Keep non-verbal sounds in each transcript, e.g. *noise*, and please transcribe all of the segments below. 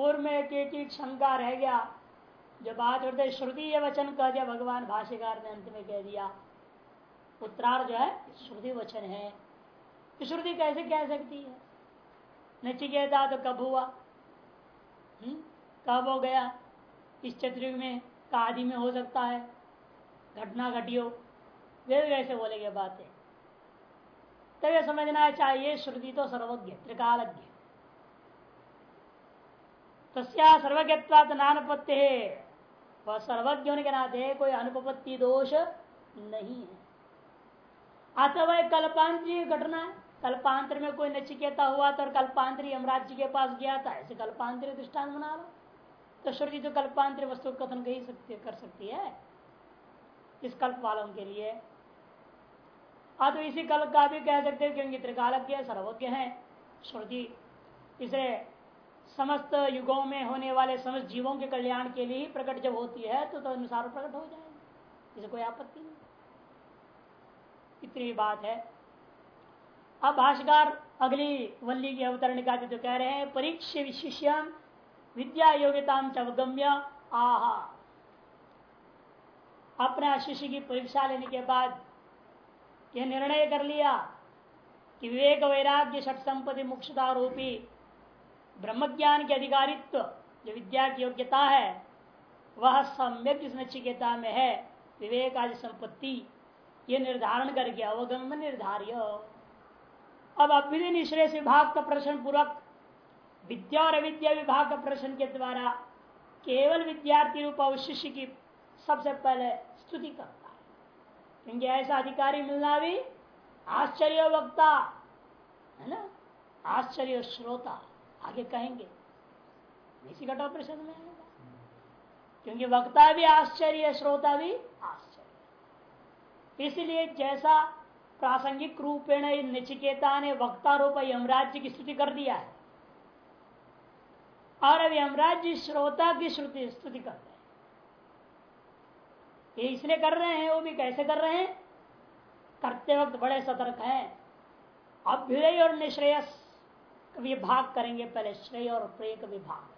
पूर्व में एक एक शंका रह गया। जो बात करते श्रुति ये वचन कह दिया, भगवान भाष्यकार ने अंत में कह दिया उत्तरार्थ जो है श्रुति वचन है। श्रुति कैसे कह सकती है? नचिकेता तो कब हुआ? हम्म? कब हो गया? इस चतुर्युग में का आदि में हो सकता है। घटना घटियो वे कैसे बोलेंगे बातें। तब यह समझना चाहिए, श्रुति तो सर्वज्ञ, त्रिकालज्ञ। तस्या सर्वज्ञत्वात नानुपत्ति। है वह सर्वज्ञ होने के नाते कोई अनुपत्ति दोष नहीं है। अथवा कल्पांतरीय घटना है। कल्पांतर में कोई नचिकेता हुआ तो कल्पांतरी यमराज के पास गया था। ऐसे कल्पांतरी दृष्टांत बना लो। तो श्रुति तो कल्पांतरी वस्तु कथन कही सकती, कर सकती है। इस कल्प वालों के लिए। हाँ तो इसी कल्प का भी कह सकते हैं क्योंकि त्रिकालज्ञ सर्वज्ञ है। श्रुति इसे समस्त युगों में होने वाले समस्त जीवों के कल्याण के लिए प्रकट जब होती है तो, तो अनुसार प्रकट हो जाएगी। इसे कोई आपत्ति नहीं। इतनी बात है। अब भाषकार अगली वल्ली की अवतरण का तो कह रहे हैं परीक्ष विशिष्यम विद्या योग्यता अवगम्य आहा। अपने शिष्य की परीक्षा लेने के बाद यह निर्णय कर लिया कि विवेक वैराग्य षट संपत्ति मुक्षता रूपी ब्रह्म ज्ञान के अधिकारित्व, जो विद्या की योग्यता है, वह सम्यक नचिकेता में है विवेक आदि संपत्ति, ये निर्धारण करके अवगम निर्धार्य। अब अभ्युदय निश्रेय विभाग का प्रश्न पूर्वक विद्या और अविद्या विभाग का प्रश्न के द्वारा केवल विद्यार्थी रूप अवशिष्य की सबसे पहले स्तुति करता है। क्योंकि ऐसा अधिकारी मिलना भी आश्चर्य वक्ता, है ना? आश्चर्य श्रोता। आगे कहेंगे इसी प्रश्न में आएगा क्योंकि वक्ता भी आश्चर्य, श्रोता भी आश्चर्य। इसलिए जैसा प्रासंगिक रूपेण नचिकेता ने वक्ता रूप यमराज्य की स्तुति कर दिया है, और अब यमराज्य श्रोता की श्रुति, स्तुति कर रहे हैं। ये इसलिए कर रहे हैं, वो भी कैसे कर रहे हैं? करते वक्त बड़े सतर्क हैं। अभ्युदय और निश्रेयस। विभाग करेंगे पहले श्रेय और प्रेय का विभाग।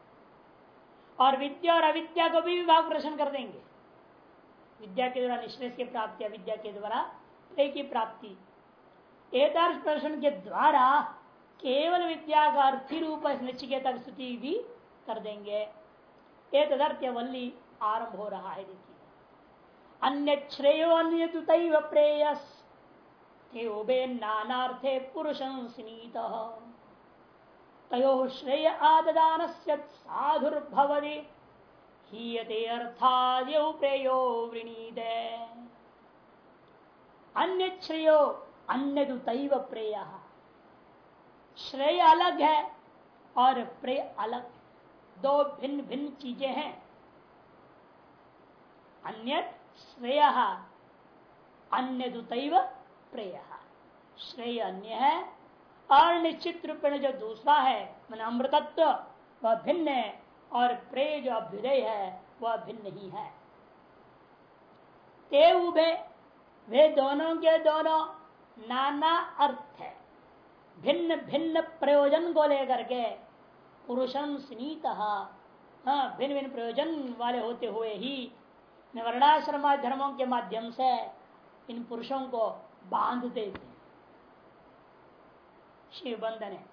और विद्या और अविद्या को भी विभाग प्रश्न कर देंगे। विद्या के द्वारा निश्रेय की प्राप्ति, अविद्या के द्वारा प्रेय की प्राप्ति। एकदर्श प्रश्न के द्वारा केवल विद्या का अर्थी रूप नचिकेता स्तुति भी कर देंगे। एक वल्ली आरंभ हो रहा है, देखिए। अन्य श्रेय, अन्य प्रेयस। नानार्थे पुरुषं स्नीत तयो श्रेय आददान साधुर्भवति। हीयते अर्थाद्यौ प्रेयो वृणीत। अन्य श्रेयो अन्य प्रेय। श्रेय अलग है और प्रेय अलग। दो भिन्न भिन्न चीज़ें हैं। अन्य श्रेय अन्य प्रेय। श्रेय अन्य है और निश्चित रूप में जो दूसरा है, मन अमृतत्व, वह भिन्न है और प्रेय जो अभ्युदय है, वह भिन्न ही है। ते उभे, वे दोनों के दोनों नाना अर्थ है। भिन्न भिन्न प्रयोजन को लेकर के पुरुषम स्नीत हाँ भिन्न भिन्न प्रयोजन वाले होते हुए ही वर्णाश्रम धर्मों के माध्यम से इन पुरुषों को बाँध देते शिव बंधन है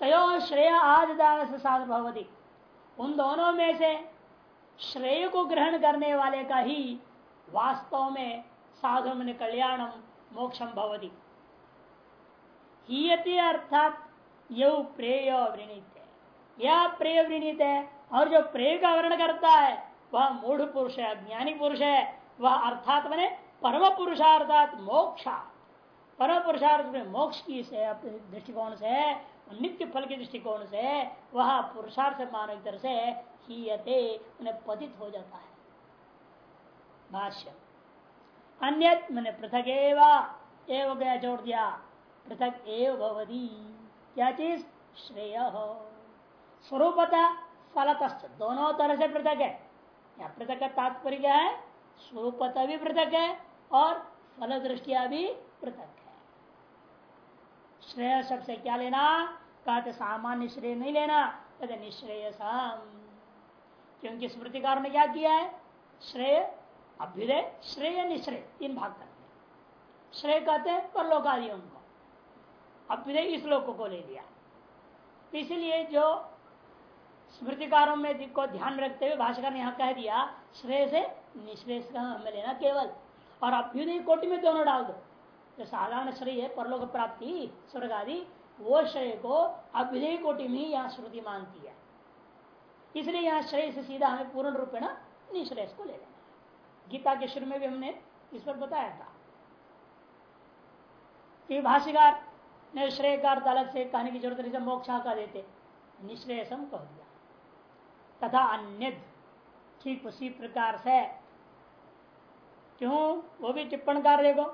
तयो श्रेय आदिदान से साधन भगवती उन दोनों में से श्रेय को ग्रहण करने वाले का ही वास्तव में साधु में कल्याणम मोक्षम भवती अर्थात यह प्रेय वृणित है यह प्रेय वृणित है और जो प्रेय का वर्ण करता है वह मूढ़ पुरुष है ज्ञानी पुरुष है वह अर्थात मैंने परम पुरुषार्थात मोक्षा परम पुरुषार्थ में मोक्ष की से दृष्टिकोण से नित्य फल के दृष्टिकोण से वह पुरुषार्थ मानव तरह से ही उन्हें पतित हो जाता है। भाष्य। अन्य मैंने पृथक एवं गया जोड़ दिया। पृथक एव भवदी क्या चीज़? श्रेय। स्वरूपता फलत दोनों तरह से पृथक है। या पृथक का तात्पर्य क्या है? स्वरूपता भी पृथक है, और फल दृष्टिया भी पृथक है। श्रेय शब्द से क्या लेना? कहते सामान्य श्रेय नहीं लेना। तद निश्रेयसाम। क्योंकि स्मृतिकार ने क्या किया है? श्रेय, अभ्युदय, श्रेय, निश्रेय, तीन भाग करते श्रेय कहते हैं परलोकादियों को। अभ्युदय इस लोक को ले लिया। इसलिए जो स्मृतिकारों में को ध्यान रखते हुए भाषाकर ने यहाँ कह दिया, श्रेय से निश्रेय हमें लेना केवल। और अभ्युदय कोटि में दोनों डाल दो। जो साधारण श्रेय है, परलोक प्राप्ति स्वर्ग आदि वो श्रेय को अभ्युदय कोटि में यहाँ श्रुति मानती है। इसलिए यहाँ श्रेय से सीधा हमें पूर्ण रूपेण निश्रेय को ले लेना गीता के शुरू में भी हमने इस पर बताया था। कि भाष्यकार ने श्रेय का अर्थ अलग से कहने की ज़रूरत नहीं मोक्षा का देते निश्रेयसम कह दिया। तथा अन्य ठीक उसी प्रकार से। क्यों? वो भी टिप्पण कर देखो।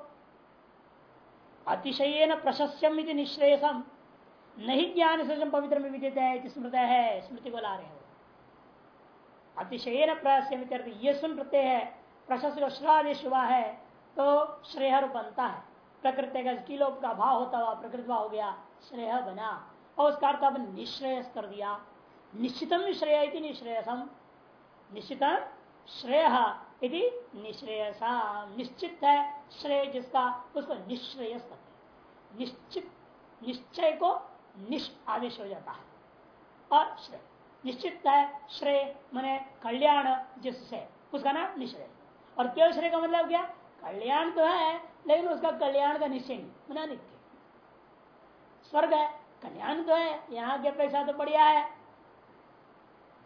अतिशय प्रशस्यम निश्रेयसम। नहीं ज्ञान से पवित्र में विदित है स्मृत है, स्मृति को ला रहे हो। अतिशय प्रशस्यम ये सुन प्रत्यय है, प्रशस्त श्रादेश हुआ है तो श्रेय बनता है। प्रकृति का किलोप का भाव होता हुआ प्रकृति भाव हो गया, श्रेय बना। और उसका अर्थ अब निश्रेयस कर दिया। निश्चितम श्रेय निश्रेयसम। निश्चितम श्रेय यदि निश्रेयसा निश्चित है, श्रेय जिसका, उसको निश्रेयस हैं निश्चित, निश्चय को निश आदेश हो जाता है। और श्रेय, निश्चित है, श्रेय मैंने कल्याण, जिससे, उसका नाम निश्चय और केवल श्रेय का मतलब क्या? कल्याण तो है, लेकिन उसका कल्याण का निश्चय नहीं मना नित्य स्वर्ग है, कल्याण तो है, यहाँ के पैसा तो बढ़िया है।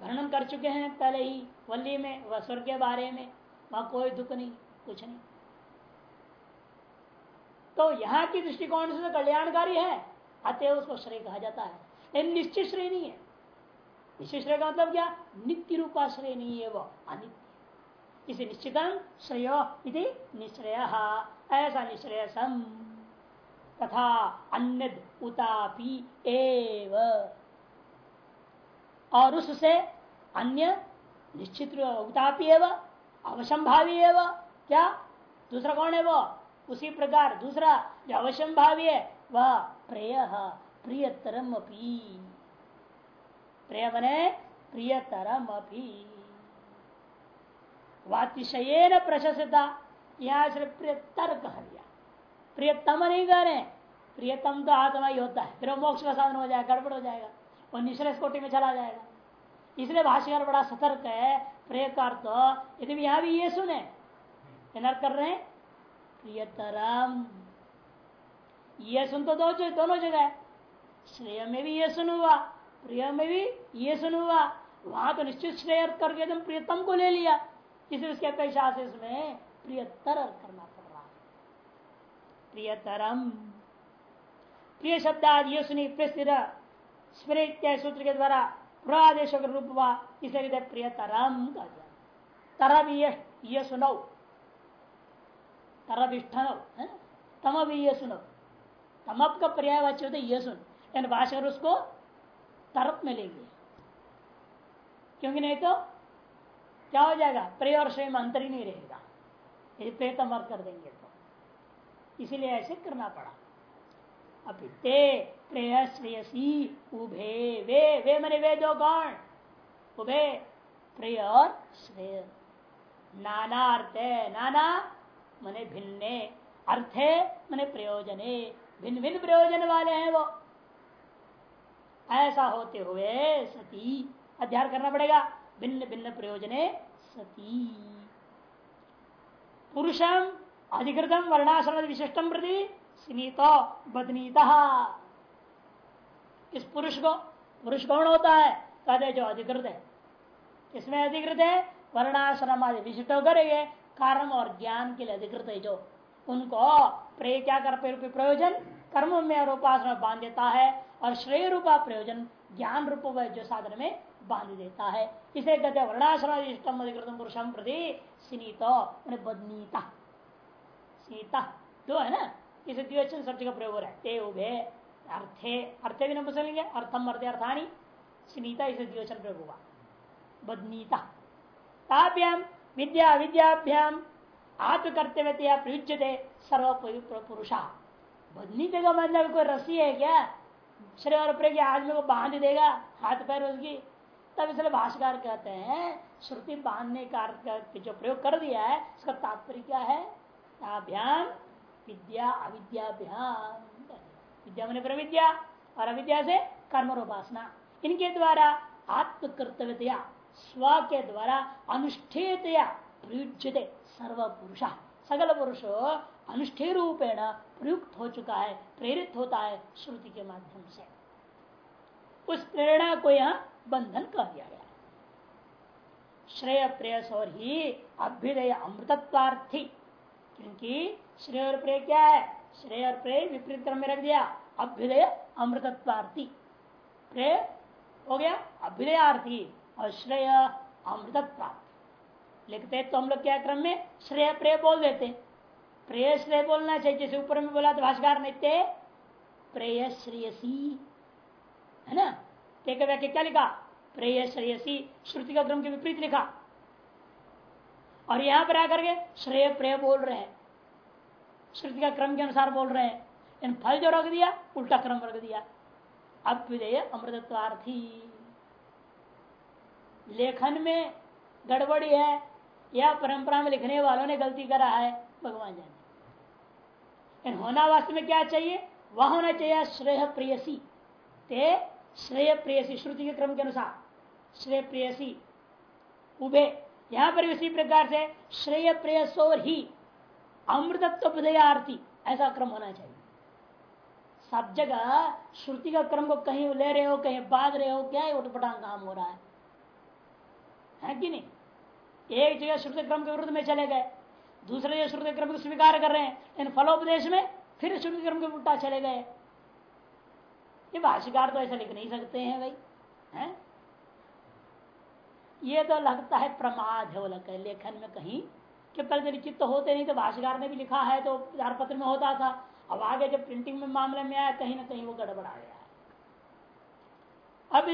वर्णन कर चुके हैं पहले ही, वल्ली में व स्वर्ग के बारे में, वहाँ कोई दुख नहीं, कुछ नहीं। तो यहाँ की दृष्टिकोण से तो कल्याणकारी है। अतः उसको श्रेय कहा जाता है। निश्चित श्रेय नहीं है। निश्चित श्रेय का मतलब क्या? नित्य रूपा श्रेय नहीं है वो अनित्य। इसे निश्चित श्रेय निश्चय ऐसा निश्चय सम तथा अन्य उतापी एव। और उससे अन्य निश्चित उतापी एवं, अवसंभावी वह क्या? दूसरा कौन है वो उसी प्रकार दूसरा जो अवश्य भावी है, वह प्रेय प्रियतरम अपी प्रिय बने प्रियतरम अपी वातिशय प्रशस्ता, यहाँ से प्रियतर कह दिया। प्रियतम नहीं कह रहे प्रियतम तो आत्मा ही होता है। फिर मोक्ष का साधन हो जाएगा, गड़बड़ हो जाएगा और निश्रेष कोटि में चला जाएगा। इसलिए भाष्यकार बड़ा सतर्क है प्रिय अर्थ यदि यहाँ भी ये सुने कर रहे हैं प्रियतरम। ये सुन तो दो दोनों जगह। है श्रेय में भी ये सुन हुआ, प्रिय में भी ये सुन हुआ। वहाँ तो निश्चित श्रेय अर्थ करके तुम प्रियतम को ले लिया। इसलिए उसके अपेक्षा से इसमें प्रियतर अर्थ करना पड़ रहा है। प्रियतरम। प्रिय शब्द ये सुनी, प्रिय स्मृत सूत्र के द्वारा प्रादेश रूप हुआ। इसे प्रियतरम का तरब ये सुनो है तम भी ये सुनो तमप का पर्याय वाच्य होते ये सुन यानी भाषा उसको तरप में ले लेंगे क्योंकि नहीं तो क्या हो जाएगा प्रिय और स्वयं अंतर ही नहीं रहेगा यदि प्रेतम अर्थ कर देंगे तो इसीलिए ऐसे करना पड़ा अभी ते प्रेय श्रेयसी उभे वे वे मने वे दो कौन उभे प्रिय और श्रेय नाना अर्थ नाना मने भिन्ने अर्थे, मने प्रयोजने। भिन्न भिन्न प्रयोजन वाले हैं वो। ऐसा होते हुए सती अध्याय करना पड़ेगा। भिन्न भिन्न प्रयोजने सती। पुरुषम अधिकृतम वर्णाश्रम विशिष्टम प्रति स्नीतो बदनीता इस पुरुष को, पुरुष कौन होता है? कहते जो अधिकृत है। इसमें अधिकृत है? वर्णाश्रम आदि विशिष्ट करेंगे कर्म और ज्ञान के लिए अधिकृत है जो उनको प्रे क्या कर प्रयोजन? कर्म में और उपासना बाँध देता है और श्रेय रूपा प्रयोजन ज्ञान रूप जो साधन में बाँध देता है। इसे कहते हैं वर्णाश्रम अधिकृत पुरुषम प्रति स्नीतो बदनीता। सीता दो है ना? इसे द्विवचन शब्द का प्रयोग हो है। ते उभे अर्थे। अर्थे भी नपुंसक लेंगे? अर्थम, अर्थे, अर्थानी। स्नीता इसे द्विवचन प्रयोग हुआ। बदनीता। विद्या विद्याभ्याम आत्म कर्तव्य प्रयुज्य सर्व पुरुषा बदनीते का मतलब कोई रसी है क्या? श्रेय और के आदमी को बाँध देगा, हाथ पैर उसकी। तब इसलिए भाषकर कहते हैं, श्रुति बांधने का जो प्रयोग कर दिया है, इसका तात्पर्य क्या है? अभ्याम विद्या अविद्याभ्याम। विद्या मैंने प्रविद्या, और अविद्या से कर्म उपासना। इनके द्वारा आत्म कर्तव्यतया स्व के द्वारा अनुष्ठेयतया प्रयुज्यते सर्व पुरुष सगल पुरुष अनुष्ठेय रूपेण प्रयुक्त हो चुका है, प्रेरित होता है श्रुति के माध्यम से। उस प्रेरणा को यहाँ बंधन कर दिया गया। श्रेय प्रेयस और ही अभ्युदय अमृतत्वार्थी, क्योंकि श्रेय और प्रेय क्या है? श्रेय और प्रेय विपरीत क्रम में रख दिया, अभ्युदय अमृतत्वार्थी। प्रेय हो गया अभ्युदयार्थी। श्रेय अमृत प्राप्त। लिखते तो हम लोग क्या क्रम में? श्रेय, प्रेय बोल देते प्रेय, श्रेय बोलना चाहिए। जैसे ऊपर में बोला तो भाषाकार नित्य प्रेय, श्रेयसी, है ना? एक व्याख्या क्या लिखा? प्रेय, श्रेयसी, श्रुति का क्रम के विपरीत लिखा। और यहाँ पर आकर के श्रेय, प्रेय बोल रहे हैं। श्रुति का क्रम के अनुसार बोल रहे हैं। फल जो रख दिया, उल्टा क्रम रख दिया। अब अभ्युदय अमृतत्वार्थी। लेखन में गड़बड़ी है या परंपरा में लिखने वालों ने गलती करा है, भगवान जाने। होना वास्तव में क्या चाहिए? वह होना चाहिए श्रेय प्रियसी। ते श्रेय प्रेयसी, श्रुति के क्रम के अनुसार। श्रेय प्रेयसी, उभे। यहाँ पर इसी प्रकार से श्रेय प्रेयसोर ही अमृतत्व हृदयार्थी ऐसा क्रम होना चाहिए। सब जगह श्रुति का क्रम को कहीं ले रहे हो, कहीं बाध रहे हो, क्या उठपटांग काम हो रहा है? है कि नहीं? एक जगह श्रुति क्रम के विरुद्ध में चले गए, दूसरे जगह श्रुति क्रम को स्वीकार कर रहे हैं इन फलोपदेश में फिर श्रुति क्रम के उल्टा चले गए। ये भाष्यकार तो ऐसा लिख नहीं सकते हैं भाई, है? ये तो लगता है प्रमाद है वो लगता है लेखन में कहीं, कि पहले लिखित तो होते नहीं तो भाष्यकार ने भी लिखा है तो पत्र में होता था। अब आगे जब प्रिंटिंग में मामले में आया, कहीं ना कहीं वो गड़बड़ा गया अब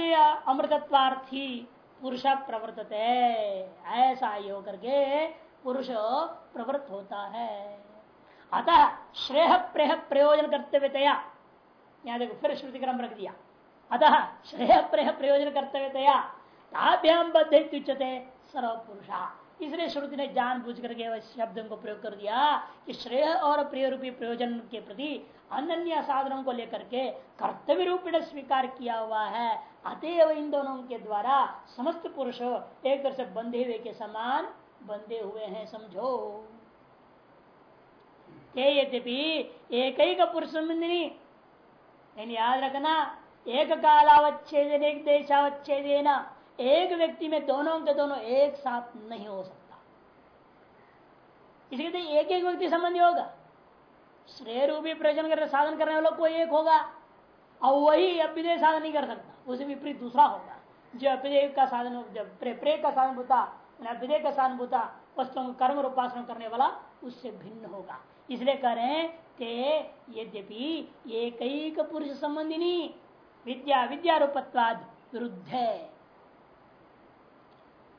अमृतत्वार्थी पुरुष प्रवर्तित। ऐसा योग करके पुरुष प्रवृत्त होता है। अतः श्रेय प्रेह प्रयोजन कर्तव्यतया। यहाँ देखो, फिर श्रुति क्रम रख दिया। अतः श्रेय प्रेह प्रयोजन कर्तव्यतया। ताभ्याम बद्ध सर्व पुरुषा इसलिए श्रुति ने जान बुझ करके शब्द को प्रयोग कर दिया कि श्रेय और प्रिय रूपी प्रयोजन के प्रति अन्य साधनों को लेकर के कर्तव्य रूपी स्वीकार किया हुआ है। अतएव इन दोनों के द्वारा समस्त पुरुष एक तरह से बंधे हुए के समान बंधे हुए हैं, समझो। यद्यपि एक ही का पुरुष संबंधी याद रखना, एक कालावच्छेद एक देशावच्छेद एक व्यक्ति में दोनों के दोनों एक साथ नहीं हो सकता। इसलिए तो एक एक व्यक्ति संबंधी होगा। श्रेय रूपी प्रयोजन कर साधन करने वालों को एक होगा, और वही अभ्युदय साधन नहीं कर सकता। उसे विपरीत दूसरा होगा। जो अभ्युदय का साधन जब प्रे, प्रे का साधन होता अभ्युदय का साधन होता वस्तुओं को कर्म उपासना करने वाला उससे भिन्न होगा। इसलिए कह रहे हैं कि यद्यपि एक पुरुष संबंधिनी विद्या विद्या रूपत्वाद विरुद्ध है।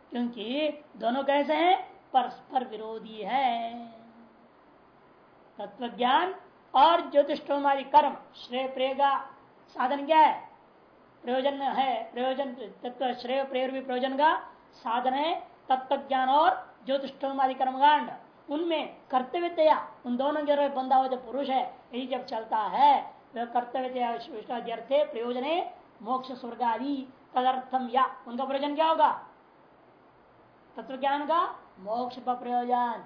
क्योंकि दोनों कैसे हैं? परस्पर विरोधी है। तत्व ज्ञान और ज्योतिषोमादि कर्म श्रेय प्रेगा साधन क्या है? प्रयोजन है। प्रयोजन तत्व श्रेय प्रेय प्रयोजन का साधन है। तत्व ज्ञान और ज्योतिषोमादि कर्मकांड, उनमें कर्तव्यतया उन दोनों के बंधा हुआ जो पुरुष है, यही जब चलता है, वह कर्तव्य प्रयोजन मोक्ष स्वर्ग आदि तदर्थम या उनका प्रयोजन क्या होगा? तत्व ज्ञान का मोक्ष प्रयोजन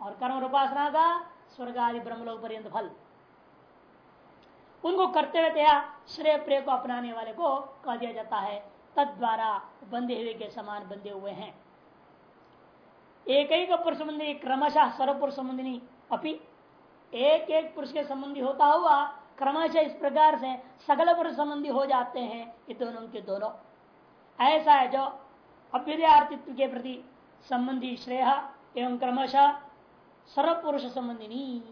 और कर्म उपासना का स्वर्ग आदि ब्रह्मलोक पर्यंत फल। उनको कर्तव्यतया श्रेय प्रेय को अपनाने वाले को कह दिया जाता है। तद द्वारा बंधे हुए के समान बंधे हुए हैं। एक एक पुरुष संबंधी क्रमशः सर्व पुरुष संबंधी अपनी एक एक पुरुष के संबंधी होता हुआ क्रमशः इस प्रकार से सगल पुरुष संबंधी हो जाते हैं, ये दोनों के दोनों। ऐसा है जो अभ्युदयार्थित्व के प्रति संबंधी श्रेय एवं क्रमशः सर्व पुरुष संबंधी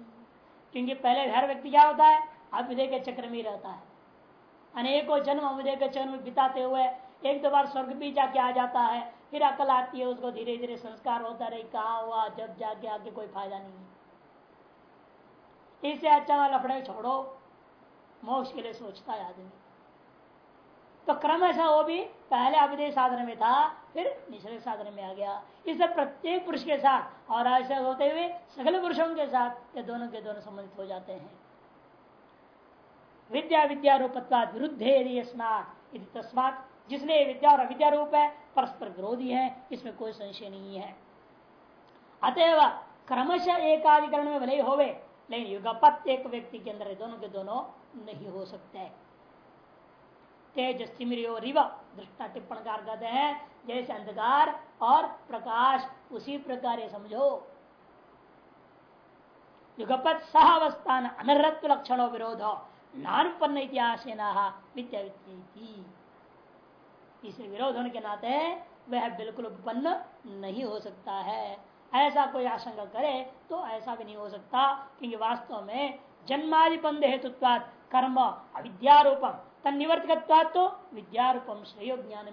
क्योंकि पहले हर व्यक्ति क्या होता है? अभ्युदय के चक्र में रहता है। अनेकों जन्म अभ्युदय के चक्र में बिताते हुए एक दो बार स्वर्ग भी जाके आ जाता है। फिर अकल आती है, उसको धीरे धीरे संस्कार होता रहे, कहा हुआ, जब जाके आके कोई फ़ायदा नहीं है। इससे अच्छा लफड़े छोड़ो। मोक्ष के लिए सोचता है आदमी। तो क्रम ऐसा वो भी पहले अभिदय साधन में था, फिर निश्चय साधन में आ गया। इससे प्रत्येक पुरुष के साथ और ऐसे होते हुए सगल पुरुषों के साथ ये दोनों के दोनों संबंधित हो जाते हैं। विद्या विद्या रूपत्वाद विरुद्ध है तस्मात जिसने विद्या और अविद्या रूप है, परस्पर विरोधी है, इसमें कोई संशय नहीं है। अतएव क्रमशः एकाधिकरण में भले होवे, लेकिन युगपत एक व्यक्ति के अंदर दोनों के दोनों नहीं हो सकते तेज रिव, दृष्टा टिप्पण कार कहते हैं, जैसे अंधकार और प्रकाश, उसी प्रकार ये समझो। युगपत सहावस्थान अनरत्व लक्षणों विरोध नानुपन्न इतिहास विरोध होने के नाते वह बिल्कुल उत्पन्न नहीं हो सकता है। ऐसा कोई आशंका करे तो ऐसा भी नहीं हो सकता, क्योंकि वास्तव में जन्मादि बंध हेतुत्वाद कर्म अविद्यारूपम तन निवर्तक तो विद्यारूपम श्रेय ज्ञान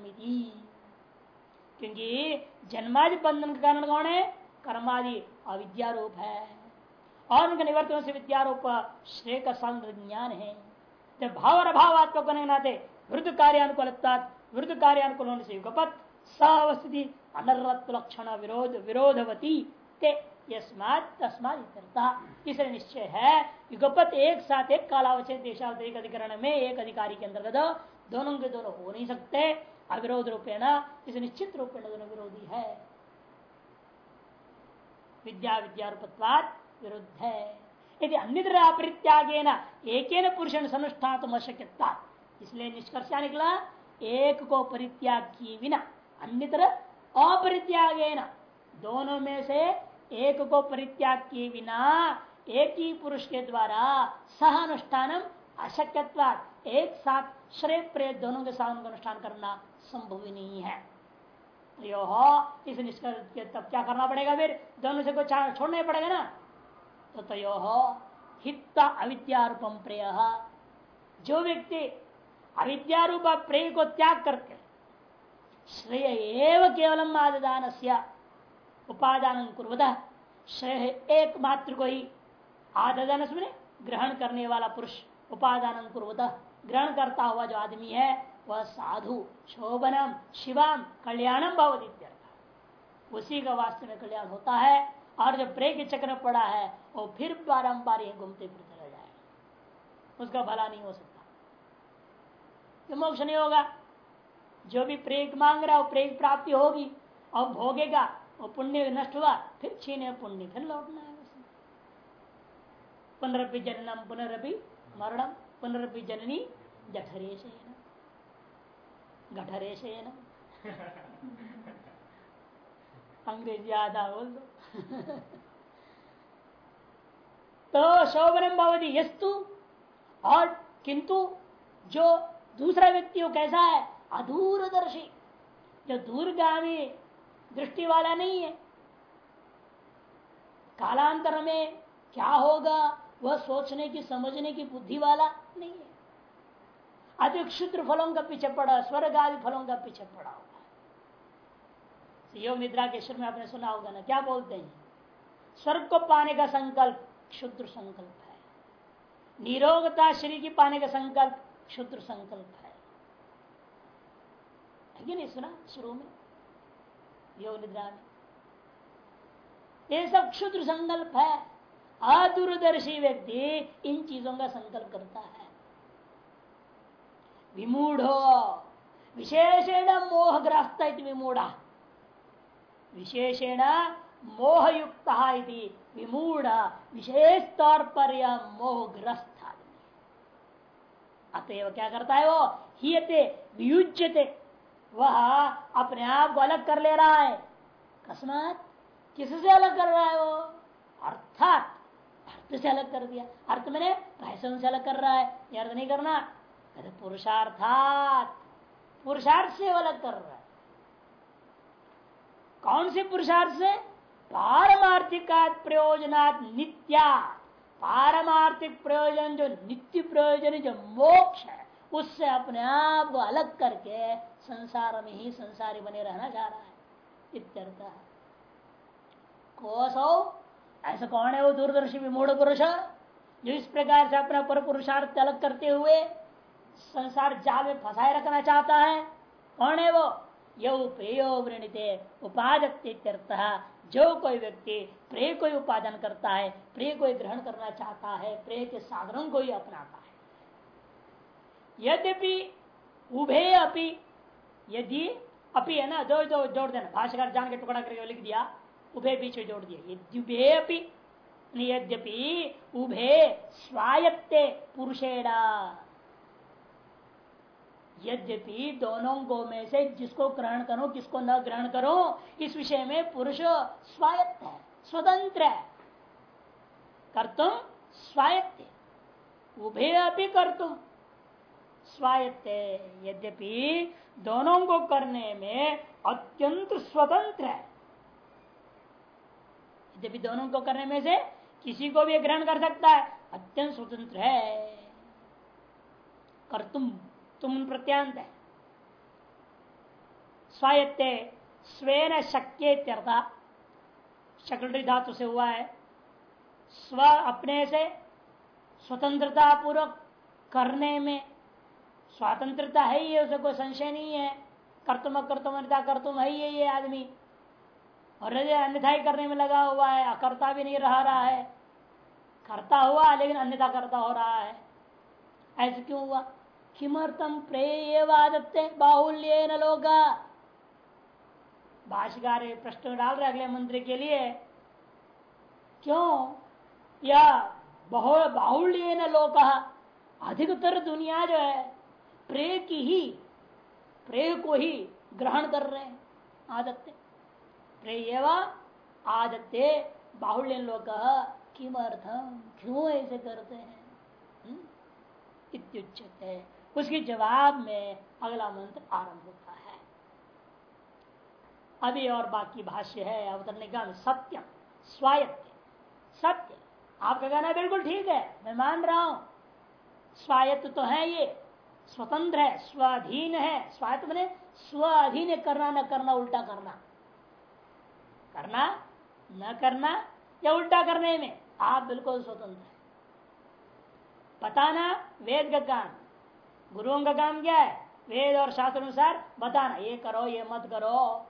क्योंकि जन्मादि बंधन का कारण कौन है? कर्मादि अविद्यारूप है। और उनके निवर्तन से विद्यारूप श्रेय का संग ज्ञान है। जब भाव और अभावात्मक होने नाते वृद्ध कार्यानुकूल वृद्ध कार्यानुकूल होने से युगपत, सवस्थिति अनर्वत्व लक्षण, विरोध, विरोधवती, ते तस्मात निश्चय है, युगपत एक साथ एक कालावचय देशावतरिक अधिकरण में एक अधिकारी के अंतर्गत दोनों के दोनों हो नहीं सकते। अविरोध रूपेण, इस निश्चित रूपेण दोनों विरोधी है। विद्या विद्यारूपत्वाद विरुद्ध है। यदि अन्य अपरित्यागे न एक पुरुष अनुष्ठान अशक्यता, इसलिए निष्कर्ष निकला, एक को परित्याग किए बिना अन्य अपरित्यागे न दोनों में से एक को परित्याग किए बिना एक ही पुरुष के द्वारा सह अनुष्ठान अशक्यता एक साथ श्रेय प्रेत दोनों के साथ अनुष्ठान करना संभव ही नहीं है। इस निष्कर्ष तब क्या करना पड़ेगा फिर? दोनों से को छोड़ना पड़ेगा ना? तो तयो हित अविद्यारूपम प्रेय। जो व्यक्ति अविद्यारूप प्रेय को त्याग करके श्रेय एवं केवलम से उपादान कुर्वद श्रेय एकमात्र को ही आदान सुने, ग्रहण करने वाला पुरुष उपादान कुर्वद ग्रहण करता हुआ जो आदमी है, वह साधु, शोभनम, शिवाम, कल्याणम भवती उसी का वास्तव में कल्याण होता है और जो प्रे के चक्र पड़ा है वो फिर बारम्बार ही घूमते फिरते रह जाएगा। उसका भला नहीं हो सकता। तो मोक्ष नहीं होगा। जो भी प्रेक मांग रहा है वो प्रेक प्राप्ति होगी और भोगेगा वो पुण्य नष्ट हुआ फिर छीने पुण्य फिर लौटना है पुनरपि जननम पुनरपि मरणम पुनरपि जननी जठरेश गठरेश *laughs* अंग्रेज़ी आधा बोल दो। तो शोभनम भवती। यस्तु, और किंतु जो दूसरा व्यक्ति वो कैसा है? अधूरदर्शी जो दूरगामी दृष्टि वाला नहीं है। कालांतर में क्या होगा, वह सोचने की, समझने की बुद्धि वाला नहीं है। अधिक क्षुद्र फलों का पीछे पड़ा, स्वर्ग आदि फलों का पीछे पड़ा होगा। योग निद्रा के शुरू में आपने सुना होगा ना, क्या बोलते हैं? स्वर्ग को पाने का संकल्प क्षुद्र संकल्प है। निरोगता शरीर की पाने का संकल्प क्षुद्र संकल्प है। नहीं सुना शुरू में? योग निद्रा में। ये सब क्षुद्र संकल्प है। अदूरदर्शी व्यक्ति इन चीज़ों का संकल्प करता है। विमूढ़, विशेषण मोहग्रस्त विमूढ़ा। विशेषण मोहयुक्त विमूढ़ विशेष तौर पर यह मोहग्रस्त अतएव क्या करता है वो? हियते वियुजते वह अपने आप को अलग कर ले रहा है। अकस्मात किससे अलग कर रहा है वो? अर्थात अर्थ से अलग कर दिया। अर्थ मैंने पैसों से अलग कर रहा है। ये अर्थ नहीं करना। पुरुषार्थात। पुरुषार्थ से अलग कर रहा है। कौन से पुरुषार्थ से? पारमार्थिक प्रयोजनात् नित्या। पारमार्थिक प्रयोजन जो नित्य प्रयोजन जो मोक्ष है, उससे अपने आप को अलग करके संसार में ही संसारी बने रहना चाह रहा है। इत्यर्थ कोसो, ऐसा कौन है वो दूरदर्शी भी विमूढ़ पुरुष? जो इस प्रकार से अपना पर पुरुषार्थ अलग करते हुए संसार जाल में फंसाए रखना चाहता है, कौन है वो? यो प्रेयो उपादत्य जो कोई व्यक्ति प्रेय को उपादन करता है प्रेय को ग्रहण करना चाहता है प्रेय के साधनों को ही अपनाता है। यद्यपि उभे अपि, यदि अपि है ना दो दो जोड़ देना। भाषाकार जान के टुकड़ा करके लिख दिया, उभे बीच में जोड़ दिया। यद्युभे अपि यद्यपि उभे स्वायत्ते पुरुषेड़ा यद्यपि दोनों को में से जिसको ग्रहण करो, किसको न ग्रहण करो, इस विषय में पुरुष स्वायत्त है, स्वतंत्र है। कर्तुम स्वायत्त उभे अभी तुम स्वायत्त यद्यपि दोनों को करने में अत्यंत स्वतंत्र है। यद्यपि दोनों को करने में से किसी को भी ग्रहण कर सकता है, अत्यंत स्वतंत्र है। कर्तुम तुम प्रत्यांत है। स्वायत्ते स्वेन शक्य शकल धातु से हुआ है। स्व अपने से स्वतंत्रता पूर्वक करने में स्वतंत्रता है ही, उसे कोई संशय नहीं है। कर्तुम कर्तुम कर्तुम है ही ये आदमी। और अन्यथा ही करने में लगा हुआ है, अकर्ता भी नहीं रह रहा है। करता हुआ, लेकिन अन्यथा करता हो रहा है। ऐसे क्यों हुआ? किमर्थम प्रेयवादत्ते बाहुल्य न लोग भाषगार प्रश्न डाल रहे अगले मंत्री के लिए। क्यों? या बहु बाहुल्य न लोग अधिकतर दुनिया जो है, प्रेय की ही, प्रेय को ही ग्रहण कर रहे हैं, आदत्ते। प्रेय आदत्ते बाहुल्य लोग किमर्थम क्यों ऐसे करते हैं? हम्म? इत्युच्चते उसके जवाब में अगला मंत्र आरंभ होता है। अभी और बाकी भाष्य है अवतरने का सत्यम, स्वायत्त। सत्य। आपका कहना बिल्कुल ठीक है, मैं मान रहा हूँ। स्वायत्त तो है ये, स्वतंत्र है, स्वाधीन है। स्वायत्त मैंने स्वाधीन करना, न करना, उल्टा करना। करना, न करना, या उल्टा करने में, आप बिल्कुल स्वतंत्र है। बताना वेद का काम गुरुओं का काम क्या है? वेद और शास्त्र अनुसार बताना। ये करो, ये मत करो।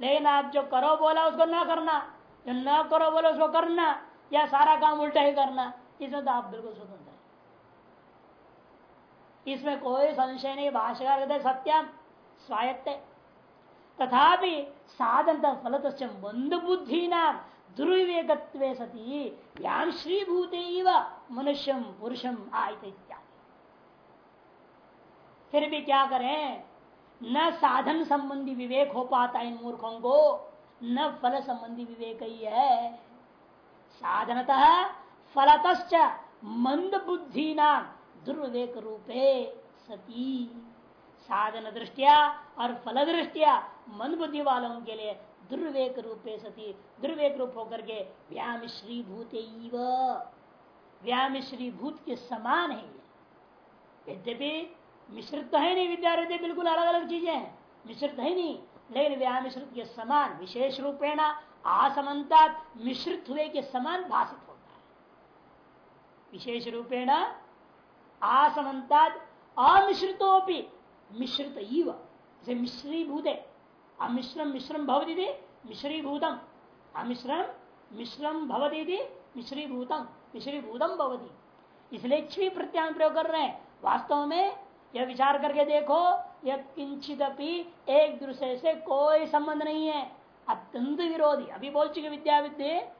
लेकिन आप जो करो बोला, उसको ना करना। जो न करो बोला, उसको करना। या सारा काम उल्टा ही करना। इसमें तो आप बिल्कुल स्वतंत्र इसमें कोई संशय नहीं। भाष्यकार कहते सत्यम स्वायत्त। तथापि साधन फलत मंद बुद्धि नाम दुर्विवेक सती। व्याम श्रीभूत मनुष्यम पुरुषम आयत। फिर भी क्या करें? न साधन संबंधी विवेक हो पाता इन मूर्खों को। न फल संबंधी विवेक ही है। साधनतः फलत मंद बुद्धि नाम दुर्विवेक रूपे सती। साधन दृष्टिया और फल दृष्टिया मंद बुद्धि वालों के लिए दुर्वेक रूपे सती। दुर्वेक रूप होकर के व्याम श्रीभूत व्याम श्रीभूत के समान है यद्यपि मिश्रित तो है नहीं, विद्यार्थी, बिल्कुल अलग अलग चीज़ें हैं। मिश्रित है नहीं, लेकिन व्याम मिश्रित के समान, विशेष रूपेण आसमता मिश्रित हुए के समान भाषित होता है। विशेष रूपेण आसमता अमिश्रितोपि मिश्रित जैसे मिश्रीभूत। अमिश्रम मिश्रम भवती मिश्रीभूतम। अमिश्रम मिश्रम भवती मिश्रीभूतम। मिश्रीभूतम भवती। इसलिए छी प्रत्यान प्रयोग कर रहे हैं। वास्तव में यह विचार करके देखो यह किंचित एक दूसरे से कोई संबंध नहीं है। अत्यंत विरोधी, अभी बोल चुके विद्या विद्य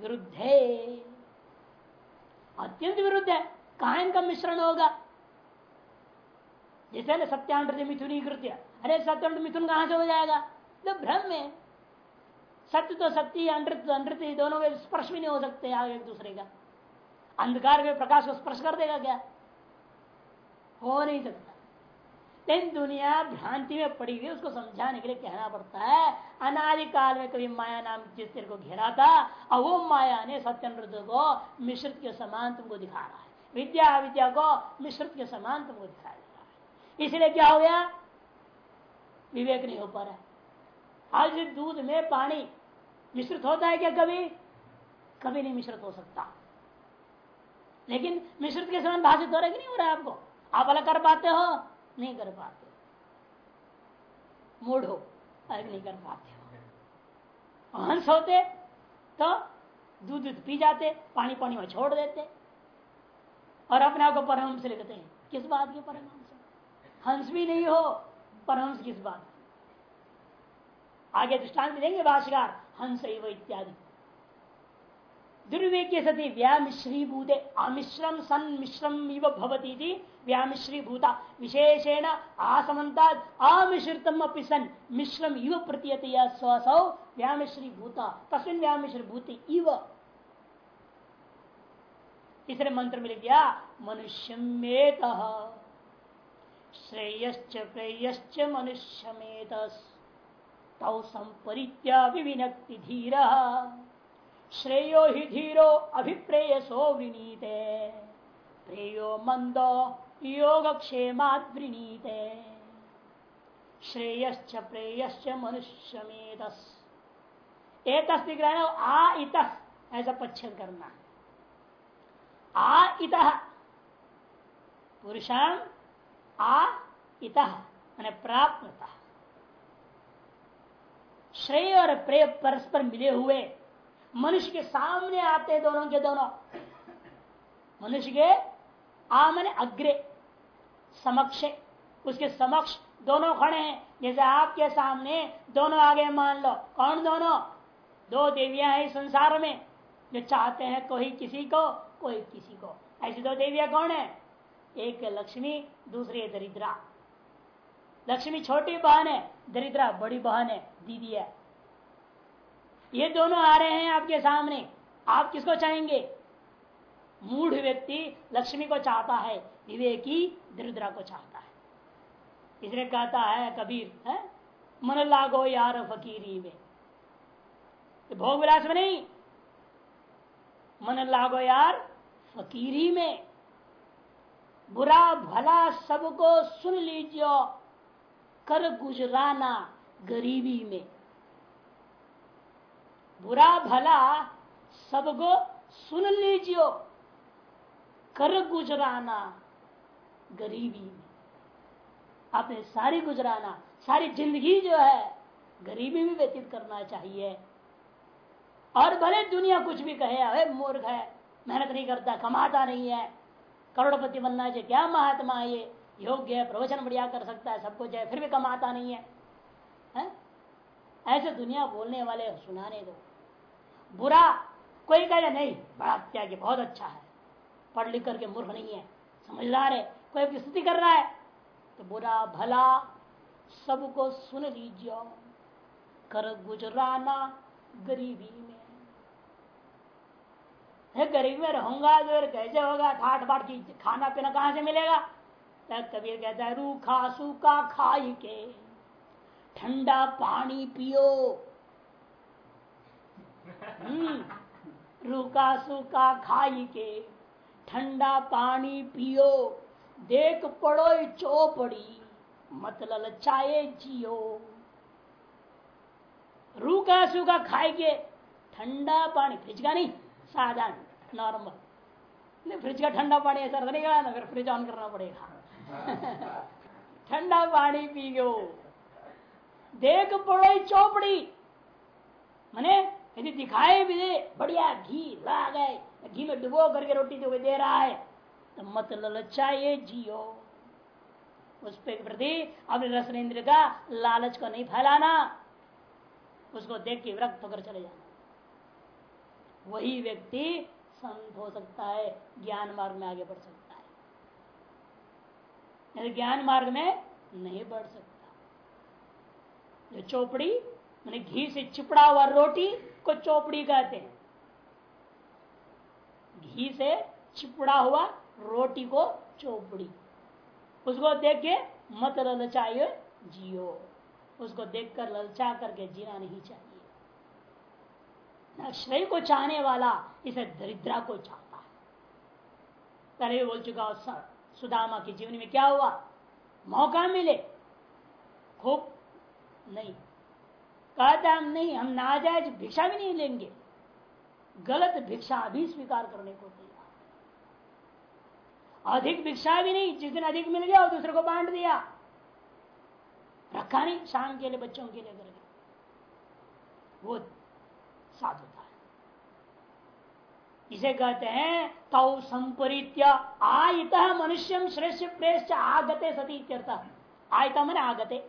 विरुद्ध। है अत्यंत विरुद्ध है। कहा इनका मिश्रण होगा? जैसे ना सत्यान मिथुनी कृत्य। अरे सत्य मिथुन कहाँ से हो जाएगा? तो भ्रम में। सत्य तो सत्य, अनृत तो अनृत दोनों के स्पर्श भी नहीं हो सकते आगे एक दूसरे का। अंधकार में प्रकाश को स्पर्श कर देगा क्या? हो नहीं सकता। लेकिन दुनिया भ्रांति में पड़ी हुई उसको समझाने के लिए कहना पड़ता है, अनादिकाल में कभी माया नाम जिस तेरे को घेरा था, और वो माया ने सत्यनृत को मिश्रित के समान तुमको दिखा रहा है। विद्या विद्या को मिश्रित के समान तुमको दिखा रहा है। इसलिए क्या हो गया? विवेक नहीं हो पा रहा आज दूध में पानी मिश्रित होता है क्या कभी? कभी नहीं मिश्रित हो सकता। लेकिन मिश्रित के समान भाषित हो रहा है कि नहीं हो रहा है आपको। आप अलग कर पाते हो? नहीं कर पाते। मूड हो, अलग नहीं कर पाते हो। हंस होते तो दूध दूध पी जाते, पानी पानी में छोड़ देते। और अपने आप को परमहंस लिखते हैं। किस बात के परमहंस? हंस भी नहीं हो, परमहंस किस बात आगे दृष्टांत देंगे भाषाकार हंस इत्यादि। दुर्वेक्य सती व्यामिश्रीभूते अमिश्रम सन मिश्रम इव भवती थी व्यामिश्रीभूता। विशेषेण आसमता अमिश्रितम अपि सन मिश्रम इव प्रतीयत स्वसौ व्यामिश्रीभूता। तस्वीन व्यामिश्रीभूति इव। तीसरे मंत्र में लिख दिया मनुष्यमेत श्रेयश्च प्रेयश्च मनुष्यमेत तौ संपरित्या विविनक्ति धीर श्रेयो ही धीरो अभिप्रेयसो विनीते। प्रेयो मंदो योगक्षेमात् वृणीते श्रेयश्च प्रेयश्च मनुष्य मेदस एक दिख आ इत, ऐसा पच्छेद करना आ इत पुरुषान आ इत, मैंने प्राप्त। श्रेय और प्रेय परस्पर मिले हुए मनुष्य के सामने आते हैं दोनों के दोनों। मनुष्य के आ मैंने अग्रे, समक्ष उसके समक्ष दोनों खड़े हैं। जैसे आपके सामने दोनों आगे मान लो। कौन दोनों? दो देवियाँ हैं संसार में। जो चाहते हैं कोई किसी को, कोई किसी को। ऐसी दो देवियाँ कौन है? एक लक्ष्मी, दूसरी दरिद्रा। लक्ष्मी छोटी बहन है, दरिद्रा बड़ी बहन है, दीदी है। ये दोनों आ रहे हैं आपके सामने। आप किसको चाहेंगे? मूढ़ व्यक्ति लक्ष्मी को चाहता है, विवेकी दरिद्रा को चाहता है। इसलिए कहता है? कबीर, है? मन लागो यार फकीरी में। तो भोग विलास में नहीं। मन लागो यार फकीरी में। बुरा भला सबको सुन लीजियो, कर गुजराना गरीबी में। बुरा भला सबको सुन लीजियो कर गुजराना गरीबी में। आपने सारी गुजराना सारी ज़िंदगी जो है गरीबी में व्यतीत करना चाहिए। और भले दुनिया कुछ भी कहे अरे मूर्ख है मेहनत नहीं करता कमाता नहीं है करोड़पति बनना चाहिए क्या महात्मा ये? योग्य है प्रवचन बढ़िया कर सकता है सब कुछ है फिर भी कमाता नहीं है, है? ऐसे दुनिया बोलने वाले सुनाने दो। बुरा, कोई कहे, नहीं, बड़ा त्यागी बहुत अच्छा है। पढ़ लिख करके मूर्ख नहीं है, समझदार है, कोई स्तुति कर रहा है। तो बुरा भला सबको सुन लीजिए कर गुजराना गरीबी में। गरीबी में रहूँगा तो कैसे होगा, ठाट बाट की खाना पीना कहाँ से मिलेगा? तब कबीर कहता है, रूखा सूखा खाई के, ठंडा पानी पियो हम्म। रूखा सूखा खाई के, ठंडा पानी पियो, देख पड़ो चौपड़ी मत ललचाए जियो। रूखा सूखा खाए के, ठंडा पानी, फ्रिज का नहीं साधारण नॉर्मल। नहीं फ्रिज का ठंडा पानी ऐसा करा ना, फिर फ्रिज ऑन करना पड़ेगा। *laughs* ठंडा पानी पियो। देख पड़ो चौपड़ी, मने यदि दिखाए भी दे, बढ़िया घी ला गए। घी में डुबो करके रोटी तो दे रहा है। तो मत ललचाए जियो। उस पर प्रति अपने रसनेन्द्र का लालच को नहीं फैलाना। उसको देख के विरक्त होकर चले जाना। वही व्यक्ति संत हो सकता है, ज्ञान मार्ग में आगे बढ़ सकता है। यदि ज्ञान मार्ग में नहीं बढ़ सकता। जो चोपड़ी, मैंने घी से चिपड़ा हुआ रोटी को चौपड़ी कहते हैं। घी से चिपड़ा हुआ रोटी को चौपड़ी। उसको देख के मत ललचाइए, जियो। उसको देखकर ललचा करके जीना नहीं चाहिए। श्रेय को चाहने वाला इसे दरिद्रा को चाहता है। पहले भी बोल चुका सुदामा के जीवन में क्या हुआ? मौका मिले। खूब नहीं। कहता हम नहीं, हम नाजायज भिक्षा भी नहीं लेंगे। गलत भिक्षा भी स्वीकार करने को तैयार अधिक भिक्षा भी नहीं जिस दिन अधिक मिल गया वो दूसरे को बांट दिया। रखा नहीं, शाम के लिए, बच्चों के लिए करके वो साधु था इसे कहते हैं, तौ संपरित्य आयत मनुष्यम श्रेष्ठ प्रेष्ठ आगते सती आयता मैंने आगते।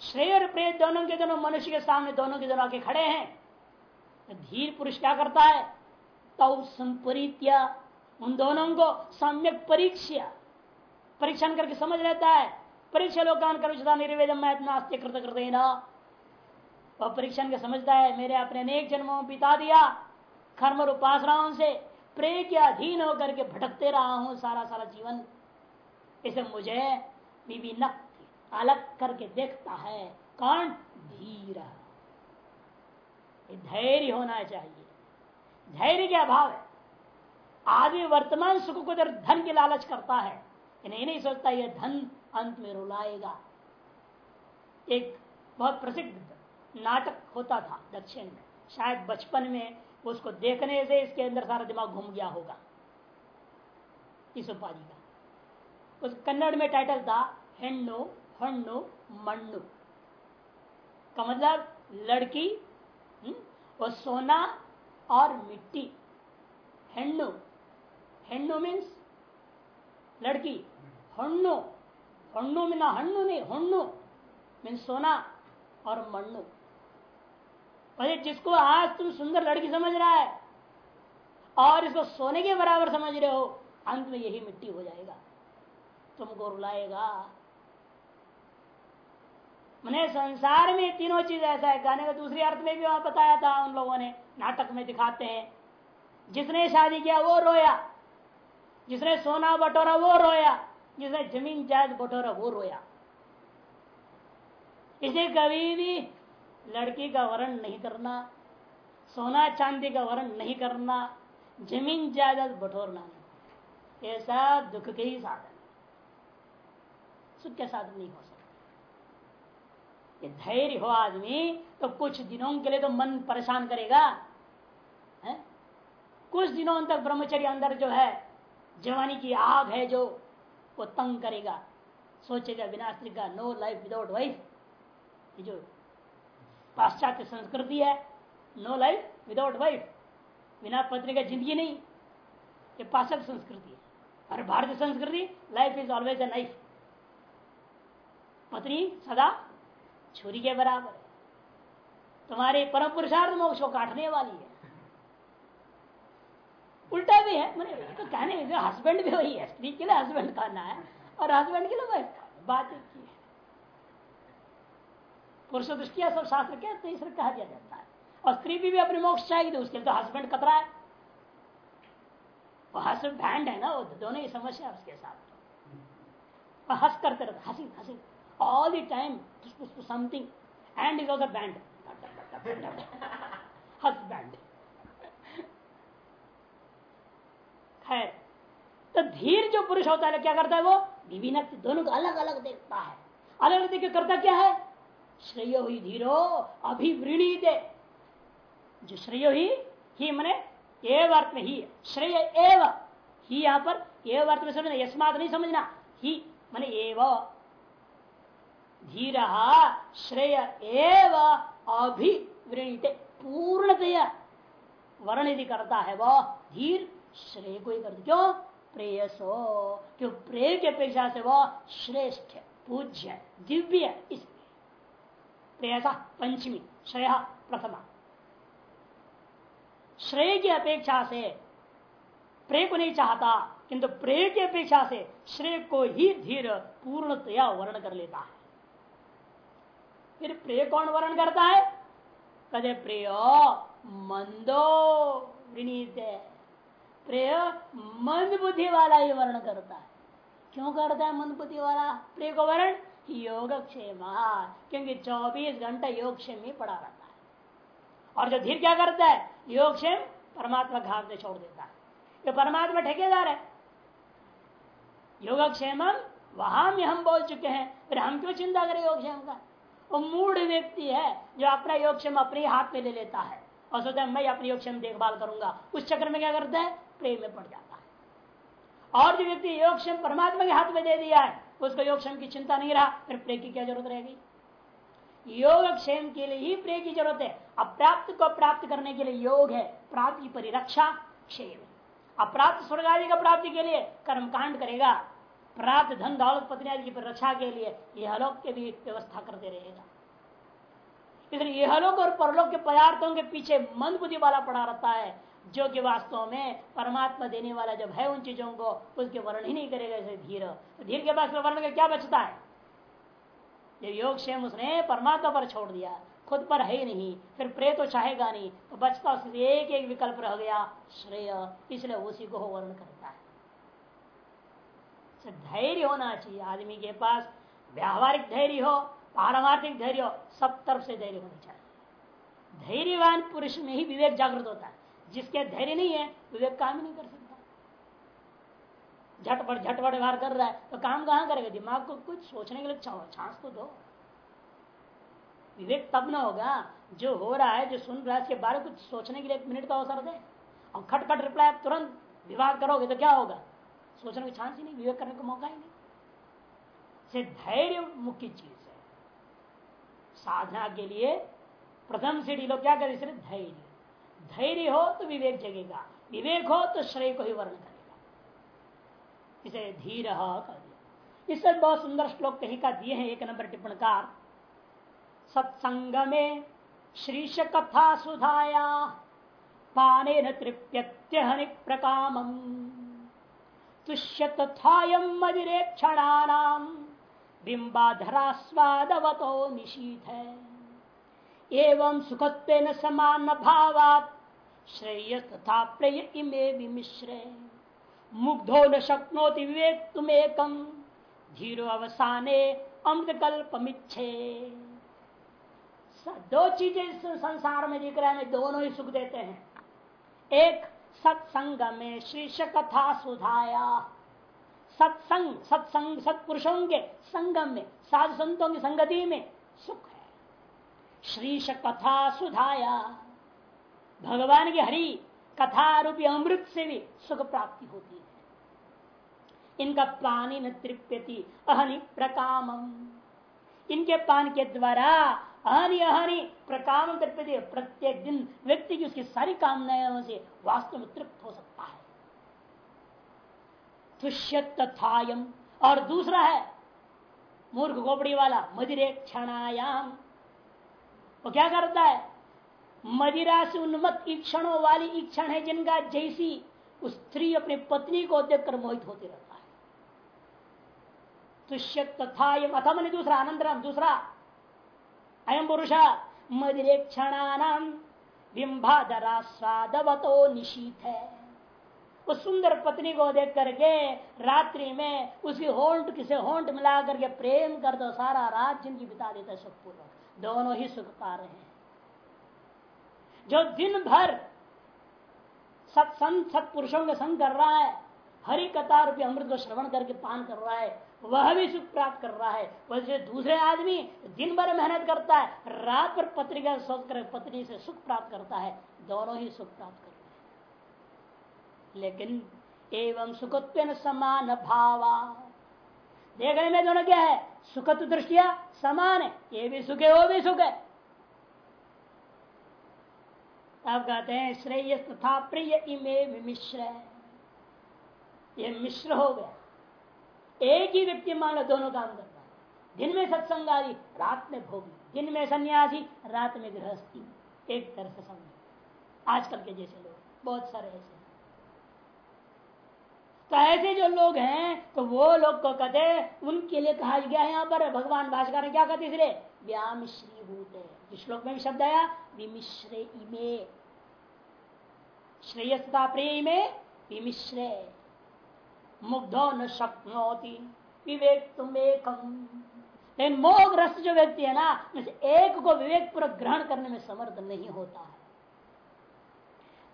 श्रेय और प्रेत दोनों के दोनों मनुष्य के सामने दोनों के दोनों आके खड़े हैं। तो धीर पुरुष क्या करता है? तौ संपरित्य। उन दोनों को सम्यक परीक्षा, परीक्षण करके समझ लेता है। परीक्षा लोकान कर निर्वेदम नास्ते कृत कर देना वह परीक्षण के समझता है, मेरे अपने अनेक जन्मों में बिता दिया। कर्म और उपासनाओं से प्रे के अधीन होकर के भटकते रहा हूँ सारा सारा जीवन। इसे मुझे विभिन्न अलग करके देखता है, कौन? धीर। धैर्य होना चाहिए। धैर्य के अभाव है? आदमी वर्तमान सुख को जब धन की लालच करता है नहीं नहीं सोचता यह धन अंत में रुलाएगा। एक बहुत प्रसिद्ध नाटक होता था दक्षिण में। शायद बचपन में उसको देखने से इसके अंदर सारा दिमाग घूम गया होगा। इस उपाधि का। उस कन्नड़ में टाइटल था हेन्नो हन्नो मण्णु का मतलब लड़की हम्म, और सोना और मिट्टी। हेन्नु हेन्नु मीन्स लड़की। हन्नु हन्नु में ना हन्नु नहीं हन्नु मीन्स सोना और मण्णु अरे जिसको आज तुम सुंदर लड़की समझ रहा है और इसको सोने के बराबर समझ रहे हो अंत में यही मिट्टी हो जाएगा। तुमको रुलाएगा। मैंने संसार में तीनों चीज़ ऐसा है। कहने का दूसरी अर्थ में भी वहाँ बताया था उन लोगों ने। नाटक में दिखाते हैं। जिसने शादी किया वो रोया। जिसने सोना बटोरा वो रोया। जिसने ज़मीन जायद बटोरा वो रोया। इसे कभी भी लड़की का वर्ण नहीं करना, सोना चांदी का वर्ण नहीं करना, ज़मीन जायदाद बटोरना नहीं। ऐसा दुख के ही साधन। सुख के साधन नहीं हो सकता ये धैर्य हो आदमी तो कुछ दिनों के लिए तो मन परेशान करेगा। है? कुछ दिनों तक ब्रह्मचर्य अंदर जो है, जवानी की आग है जो, वो तंग करेगा। सोचेगा स्त्री का नो लाइफ विदाउट वाइफ ये जो पाश्चात्य संस्कृति है नो लाइफ विदाउट वाइफ बिना पत्नी का ज़िंदगी नहीं। ये पाश्चात्य संस्कृति है। और भारतीय संस्कृति life is always a knife पत्नी सदा छुरी के बराबर तुम्हारे परम पुरुषार्थ मोक्ष को काटने वाली है। उल्टा भी है मैंने तो कहने हस्बैंड भी वही है स्त्री के लिए हस्बैंड कहना है और हस्बैंड के लिए वाइफ बात एक ही है। पुरुष दृष्टिया सब शास्त्र कहते हैं इसलिए कहा जाता है। और स्त्री भी, भी अपने मोक्ष चाहिए उसके लिए तो हस्बैंड कतरा है। वो हस्बैंड है ना वो दोनों ही समस्या उसके साथ। हंस करते रहते हँसी हँसी। All the time something and is also band husband खैर तो धीर जो पुरुष होता है, क्या करता है वो? विभिन्न दोनों को अलग अलग देखता है। अलग अलग देख करता क्या है? श्रेय ही धीरो अभिवृणीत जो श्रेय ही ही मने एव अर्थ में ही श्रेय एव, ही यहाँ पर एव अर्थ में समझना, यस्मात नहीं समझना। ही मने एव। धीर, श्रेय एव अभिवृणीत पूर्णतया। वर्ण यदि करता है वह धीर, श्रेय को ही करता क्यों? प्रेयसो। क्यों? प्रेय की अपेक्षा से वह श्रेष्ठ पूज्य दिव्य इस प्रेयसा पंचमी, श्रेय प्रथमा। श्रेय की अपेक्षा से प्रेय को नहीं चाहता, किंतु प्रेय की अपेक्षा से श्रेय को ही धीर, पूर्णतया वर्ण कर लेता है। फिर प्रिय कौन वर्ण करता है? कदे प्रेय मंदो विनीत प्रेय मंद बुद्धि वाला ही वर्ण करता है। क्यों करता है मंद बुद्धि वाला? प्रिय को वर्ण? योगक्षेम। क्योंकि 24 घंटा योगक्षेम ही पड़ा रहता है। और जो धीर क्या करता है? योगक्षेम परमात्मा घाट में छोड़ देता है। ये परमात्मा ठेकेदार है। योगक्षेम वहाँ में हम बोल चुके हैं। फिर हम क्यों चिंता करें योगक्षेम का? वो मूड व्यक्ति है जो अपना योगक्षेम अपने हाथ में ले लेता है। और सोचता है, मैं अपनी योगक्षेम देखभाल करूँगा। उस चक्र में क्या करता है? प्रेम में पड़ जाता है। और जो व्यक्ति योगक्षम परमात्मा के हाथ में दे दिया है, उसको योगक्षम की चिंता नहीं रहा, फिर प्रे की क्या ज़रूरत रहेगी? योगक्षेम के लिए ही प्रे की ज़रूरत है। अप्राप्त को प्राप्त करने के लिए योग है। प्राप्त परिरक्षा क्षेम अप्राप्त स्वर्ग आदि का प्राप्ति के लिए कर्मकांड करेगा। प्राप्त धन दौलत पत्नी आदि की रक्षा के लिए यह लोक के भी व्यवस्था करते रहेगा। इसलिए यहलोक और परलोक के पदार्थों के पीछे मंद बुद्धि वाला पड़ा रहता है, जो कि वास्तव में परमात्मा देने वाला जब है उन चीज़ों को, उसके वर्ण ही नहीं करेगा ऐसे धीर। तो धीर के पास वर्ण क्या बचता है? जब योग क्षेम उसने परमात्मा पर छोड़ दिया। खुद पर है ही नहीं, फिर प्रे तो चाहेगा नहीं तो बचता उसके एक एक विकल्प रह गया, श्रेय। इसलिए उसी को वर्ण करता है। धैर्य होना चाहिए। आदमी के पास व्यावहारिक धैर्य हो, पारमार्थिक धैर्य हो, सब तरफ़ से धैर्य होना चाहिए। धैर्यवान पुरुष में ही विवेक जागृत होता है। जिसके धैर्य नहीं है, विवेक काम ही नहीं कर सकता। झटपट झटपट व्यवहार कर रहा है तो काम कहाँ करेगा? दिमाग को कुछ सोचने के लिए छांस तो दो। विवेक तब ना होगा जो हो रहा है, जो सुन रहा है इसके बारे में कुछ सोचने के लिए एक मिनट का अवसर दे। और खटखट रिप्लाई तुरंत विवाह करोगे तो क्या होगा? सोचने की चांस ही नहीं, विवेक करने का मौका ही नहीं। से धैर्य मुख्य चीज़ है। साधना के लिए प्रथम सीढ़ी लोग क्या करें? सिर्फ़ धैर्य। धैर्य हो तो विवेक जगेगा, विवेक हो तो श्रेय को ही वर्ण करेगा। इसे धीर कर दिया। इससे बहुत सुंदर श्लोक कहीं का दिए हैं, एक नंबर टिप्पणकार। सत्संग में श्रीश कथा सुधाया पाने न तृप्यत्य हनि तुष्य तथायम मदिरे क्षणानाम बिंबाधरा स्वादवतो निशीथ। है एवं सुखत्व न समान भावात श्रेय तथा प्रेय इमे विमिश्रे। मुग्धो न शक्नोति विवेक तुमेकम धीरो अवसाने अमृत कल्पमिच्छे दो चीज़ें संसार में दिख रहे हैं, दोनों ही सुख देते हैं। एक सत्संग में शीर्ष कथा सुधाया। सत्संग सत्संग सत्पुरुषों के संगम में साधु संतों की संगति में सुख है। श्रीश कथा सुधाया। भगवान की हरि कथा रूपी अमृत से भी सुख प्राप्ति होती है। इनका पानी न तृप्यति अहनि प्रकाम इनके पान के द्वारा अहनि अहनि प्रकाम तृप्यति प्रत्येक दिन व्यक्ति की उसकी सारी कामनाओं से वास्तव में तृप्त हो सकता है। तथायम और दूसरा है, मूर्ख गोपड़ी वाला, मदिरे क्षणायाम। वो क्या करता है? मदिरा से उन्मत ईक्षणों वाली ईक्षण है जिनका जैसी उस स्त्री अपनी पत्नी को देखकर मोहित होते रहता है। तुष्य तथा अथम दूसरा, अनंतरम दूसरा। अयम पुरुष मदिरे क्षणानाम बिंबाधरा स्वादवतो निशीत है उस सुंदर पत्नी को देख करके रात्रि में उसकी होंट किसे होंट मिला करके प्रेम कर दो, सारा रात ज़िंदगी बिता देता है सुखपूर्वक दोनों ही सुख पा रहे हैं। जो दिन भर सत्संग, सत्पुरुषों के संग कर रहा है, हरि कथा रूपी अमृत को श्रवण करके पान कर रहा है वह भी सुख प्राप्त कर रहा है। वैसे दूसरे आदमी दिन भर मेहनत करता है, रात पर पत्रिका सोच कर पत्नी से सुख प्राप्त करता है, दोनों ही सुख प्राप्त कर रहे हैं। लेकिन एवं सुखत्व समान भावा। देखने में दोनों क्या है? सुखत्व दृष्टिया समान है। ये भी सुख है, वो भी सुख है। तब कहते हैं श्रेय तथा प्रिय इमे मिश्र ये मिश्र हो गया। एक ही व्यक्ति मान लो, दोनों काम करता है। दिन में सत्संग आदि रात में भोगी। दिन में सन्यासी, रात में गृहस्थी। एक तरह से समझो। आजकल के जैसे लोग, बहुत सारे ऐसे तो ऐसे जो लोग हैं तो वो लोग को कहते उनके लिए कहा गया है यहाँ पर, भगवान भाषा ने क्या कहते इसलिए व्यामिश्री भूत है श्लोक में भी शब्द आया, विमिश्रे इमे। श्रेयसता प्रेमे विमिश्रे। मुग्धो न शक्नोती विवेक तुम एकम। लेकिन मोहग्रस्त जो व्यक्ति है ना एक को विवेक पूर्वक ग्रहण करने में समर्थ नहीं होता। है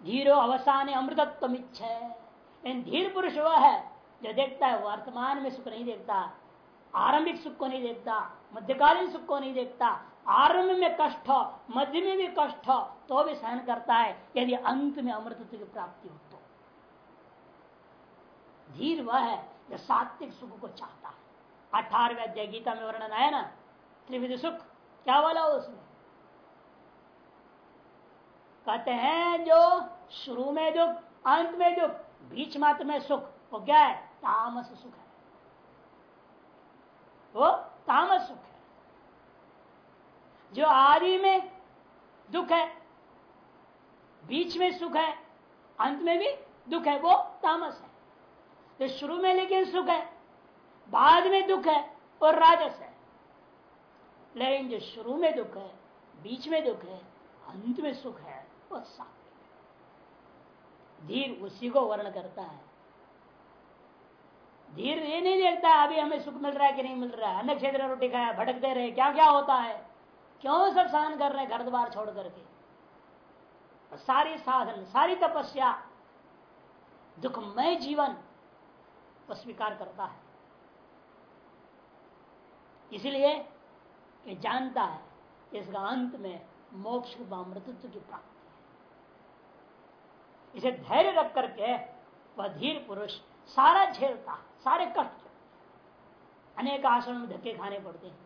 धीरो अवसान अमृतत्व इन धीर पुरुष वह है, जो देखता है, वर्तमान में सुख नहीं देखता, आरंभिक सुख को नहीं देखता, मध्यकालीन सुख को नहीं देखता, आरंभ में कष्ट हो, मध्य में भी कष्ट हो तो भी सहन करता है, यदि अंत में अमृतत्व की प्राप्ति हो। तो धीर वह है जो सात्विक सुख को चाहता है। अठारहवें अध्याय गीता में वर्णन आया ना, त्रिविध सुख, क्या वाला उसमें कहते हैं जो शुरू में दुख, अंत में दुख, बीच मात्र में सुख, वो क्या है? तामस सुख है। वो तामस सुख है। जो आदि में दुख है, बीच में सुख है, अंत में भी दुख है, वो तामस है। जो शुरू में लेकिन सुख है, बाद में दुख है और राजस है। लेकिन जो शुरू में दुख है, बीच में दुख है, अंत में सुख है और सात्विक धीर उसी को वर्ण करता है। धीर ये नहीं देखता, अभी हमें सुख मिल रहा है कि नहीं मिल रहा है। अन्य क्षेत्र रोटी खाया, भटकते रहे क्या क्या होता है? क्यों सब सहन कर रहे हैं घर द्वार छोड़ करके? सारी साधन, सारी तपस्या, दुखमय जीवन वो स्वीकार करता है। इसलिए ये जानता है, इसका अंत में मोक्ष व अमृतत्व की प्राप्ति है। इसे धैर्य रख करके वह धीर पुरुष सारा झेलता, सारे कष्ट अनेक आश्रम में धक्के खाने पड़ते हैं।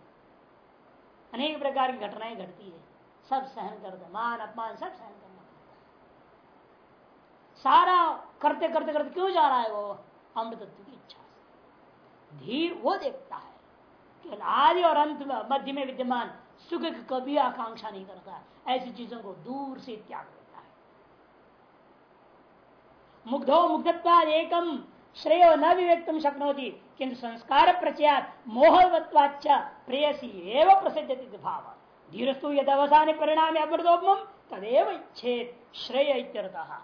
अनेक प्रकार की घटनाएँ घटती है। सब सहन करते मान, अपमान, सब सहन करना पड़ता है। सारा करते करते करते क्यों जा रहा है वो? अमृतत्व की इच्छा से। धीर वो देखता है कि आदि और अंत में, मध्य में विद्यमान सुख की कभी आकांक्षा नहीं करता। ऐसी चीज़ों को दूर से त्याग देता है। मुग्धो मुग्धत्ता एकम, श्रेय न विवेक्तम शक्नोती किंतु संस्कार प्रचयात मोहवत्वाच प्रेयसी एवं प्रसिद्ध भाव। धीरस्तु यद अवसान परिणाम अमृतोपम, तदेव इच्छेद श्रेय इत्यर्थः।